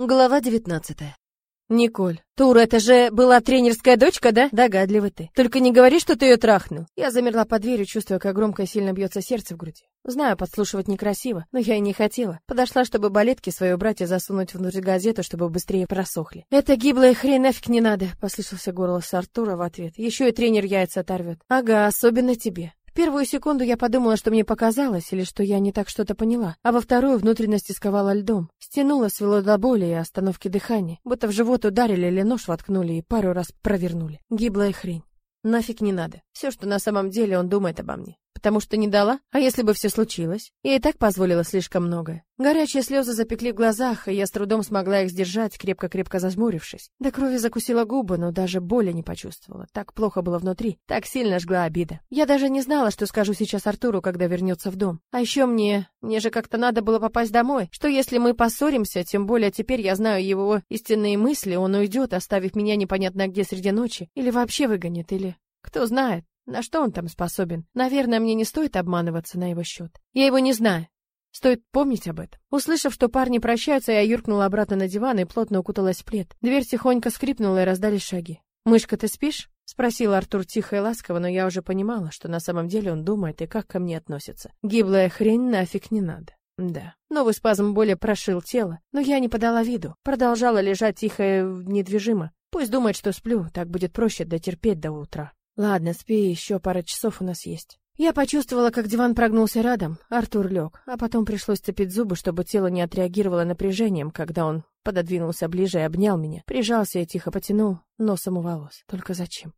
Глава девятнадцатая. Николь, Тур, это же была тренерская дочка, да? Догадливый ты. Только не говори, что ты ее трахнул. Я замерла под дверью, чувствуя, как громко и сильно бьется сердце в груди. Знаю, подслушивать некрасиво, но я и не хотела. Подошла, чтобы балетки свои убрать и засунуть внутрь газету, чтобы быстрее просохли. Это гиблая хрень нафиг не надо, послышался голос Артура в ответ. Еще и тренер яйца оторвет. Ага, особенно тебе первую секунду я подумала, что мне показалось, или что я не так что-то поняла, а во вторую внутренность сковала льдом. Стянула, свело до боли и остановки дыхания, будто в живот ударили или нож воткнули и пару раз провернули. Гиблая хрень. Нафиг не надо. Все, что на самом деле он думает обо мне. Потому что не дала? А если бы все случилось? Я и так позволила слишком многое. Горячие слезы запекли в глазах, и я с трудом смогла их сдержать, крепко-крепко зажмурившись. До крови закусила губы, но даже боли не почувствовала. Так плохо было внутри, так сильно жгла обида. Я даже не знала, что скажу сейчас Артуру, когда вернется в дом. А еще мне... Мне же как-то надо было попасть домой. Что если мы поссоримся, тем более теперь я знаю его истинные мысли, он уйдет, оставив меня непонятно где среди ночи, или вообще выгонит, или... Кто знает. На что он там способен? Наверное, мне не стоит обманываться на его счет. Я его не знаю. Стоит помнить об этом. Услышав, что парни прощаются, я юркнула обратно на диван и плотно укуталась в плед. Дверь тихонько скрипнула и раздались шаги. «Мышка, ты спишь?» — спросил Артур тихо и ласково, но я уже понимала, что на самом деле он думает и как ко мне относится. Гиблая хрень нафиг не надо. Да. Новый спазм боли прошил тело, но я не подала виду. Продолжала лежать тихо и недвижимо. Пусть думает, что сплю, так будет проще дотерпеть до утра. Ладно, спи, еще пара часов у нас есть. Я почувствовала, как диван прогнулся рядом, Артур лег, а потом пришлось цепить зубы, чтобы тело не отреагировало напряжением, когда он пододвинулся ближе и обнял меня, прижался и тихо потянул носом у волос. Только зачем?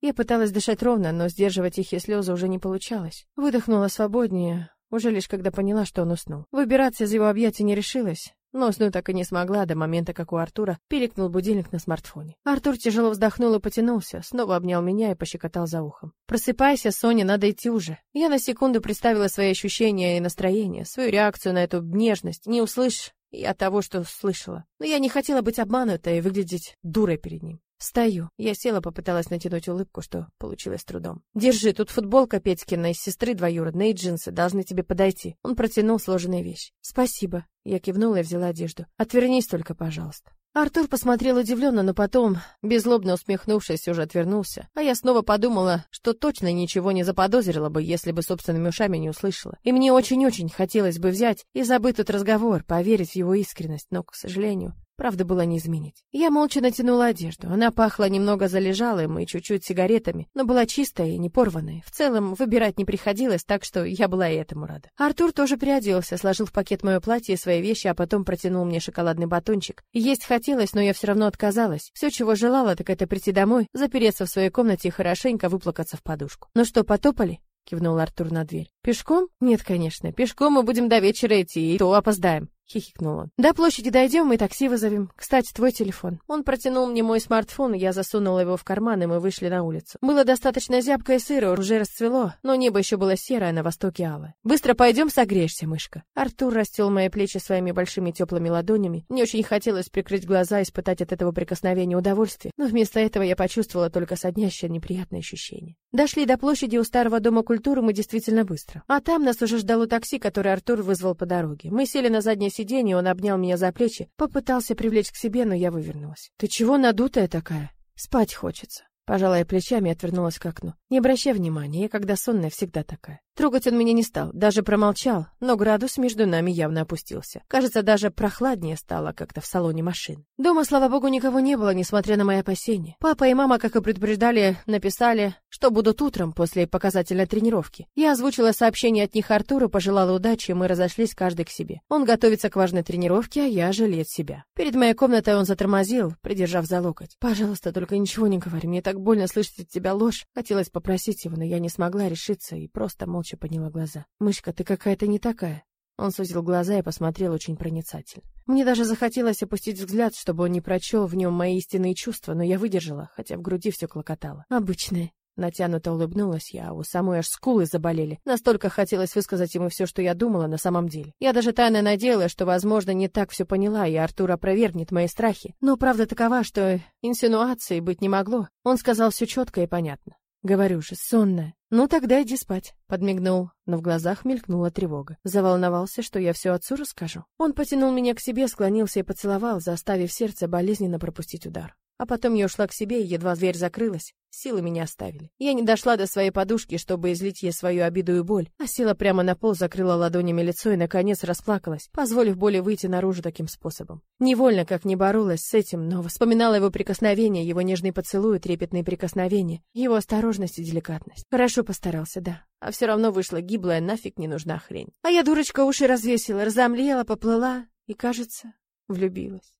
Я пыталась дышать ровно, но сдерживать тихие слезы уже не получалось. Выдохнула свободнее, уже лишь когда поняла, что он уснул. Выбираться из его объятий не решилась. Но уснуть так и не смогла до момента, как у Артура пиликнул будильник на смартфоне. Артур тяжело вздохнул и потянулся, снова обнял меня и пощекотал за ухом. «Просыпайся, Соня, надо идти уже». Я на секунду представила свои ощущения и настроение, свою реакцию на эту нежность. Не услышь я того, что слышала. Но я не хотела быть обманутой и выглядеть дурой перед ним. Встаю. Я села, попыталась натянуть улыбку, что получилось трудом. Держи, тут футболка Петькина из сестры двоюродной и джинсы должны тебе подойти. Он протянул сложенные вещи. Спасибо. Я кивнула и взяла одежду. Отвернись только, пожалуйста. Артур посмотрел удивленно, но потом, беззлобно усмехнувшись, уже отвернулся. А я снова подумала, что точно ничего не заподозрила бы, если бы собственными ушами не услышала. И мне очень-очень хотелось бы взять и забыть тот разговор, поверить в его искренность, но, к сожалению, Правда, было не изменить. Я молча натянула одежду. Она пахла немного залежалым и чуть-чуть сигаретами, но была чистая и не порванная. В целом, выбирать не приходилось, так что я была и этому рада. Артур тоже переоделся, сложил в пакет мое платье и свои вещи, а потом протянул мне шоколадный батончик. Есть хотелось, но я все равно отказалась. Все, чего желала, так это прийти домой, запереться в своей комнате и хорошенько выплакаться в подушку. Ну что, потопали? кивнул Артур на дверь. Пешком? Нет, конечно. Пешком мы будем до вечера идти, и то опоздаем хихикнул он. До площади дойдем, мы такси вызовем. Кстати, твой телефон. Он протянул мне мой смартфон, я засунула его в карман, и мы вышли на улицу. Было достаточно зябко и сыро, уже расцвело, но небо еще было серое, на востоке алое. Быстро пойдем, согреешься, мышка. Артур растел мои плечи своими большими теплыми ладонями. Мне очень хотелось прикрыть глаза и испытать от этого прикосновения удовольствие, но вместо этого я почувствовала только соднящее неприятное ощущение. Дошли до площади у старого дома культуры мы действительно быстро. А там нас уже ждало такси, которое Артур вызвал по дороге. Мы сели на заднее сиденье, он обнял меня за плечи, попытался привлечь к себе, но я вывернулась. «Ты чего надутая такая?» «Спать хочется». Пожалая плечами и отвернулась к окну. Не обращай внимания, я когда сонная всегда такая. Трогать он меня не стал, даже промолчал, но градус между нами явно опустился. Кажется, даже прохладнее стало как-то в салоне машин. Дома, слава богу, никого не было, несмотря на мои опасения. Папа и мама, как и предупреждали, написали, что будут утром после показательной тренировки. Я озвучила сообщение от них Артуру, пожелала удачи, и мы разошлись каждый к себе. Он готовится к важной тренировке, а я жалеет себя. Перед моей комнатой он затормозил, придержав за локоть. «Пожалуйста, только ничего не говори, мне так больно слышать от тебя ложь». Хотелось попросить его, но я не смогла решиться и просто молча молча подняла глаза. «Мышка, ты какая-то не такая». Он сузил глаза и посмотрел очень проницательно. Мне даже захотелось опустить взгляд, чтобы он не прочел в нем мои истинные чувства, но я выдержала, хотя в груди все клокотало. Обычное. Натянуто улыбнулась я, а у самой аж скулы заболели. Настолько хотелось высказать ему все, что я думала на самом деле. Я даже тайно надеялась, что, возможно, не так все поняла, и Артур опровергнет мои страхи. Но правда такова, что инсинуации быть не могло. Он сказал все четко и понятно. Говорю же, сонная. Ну тогда иди спать, подмигнул, но в глазах мелькнула тревога. Заволновался, что я все отцу расскажу. Он потянул меня к себе, склонился и поцеловал, заставив сердце болезненно пропустить удар. А потом я ушла к себе, и едва дверь закрылась, силы меня оставили. Я не дошла до своей подушки, чтобы излить ей свою обиду и боль, а села прямо на пол, закрыла ладонями лицо и, наконец, расплакалась, позволив боли выйти наружу таким способом. Невольно, как не боролась с этим, но вспоминала его прикосновения, его нежный поцелуй, трепетные прикосновения, его осторожность и деликатность. Хорошо постарался, да. А все равно вышла гиблая, нафиг не нужна хрень. А я, дурочка, уши развесила, разомлела, поплыла и, кажется, влюбилась.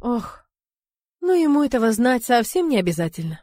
Ох... Но ему этого знать совсем не обязательно.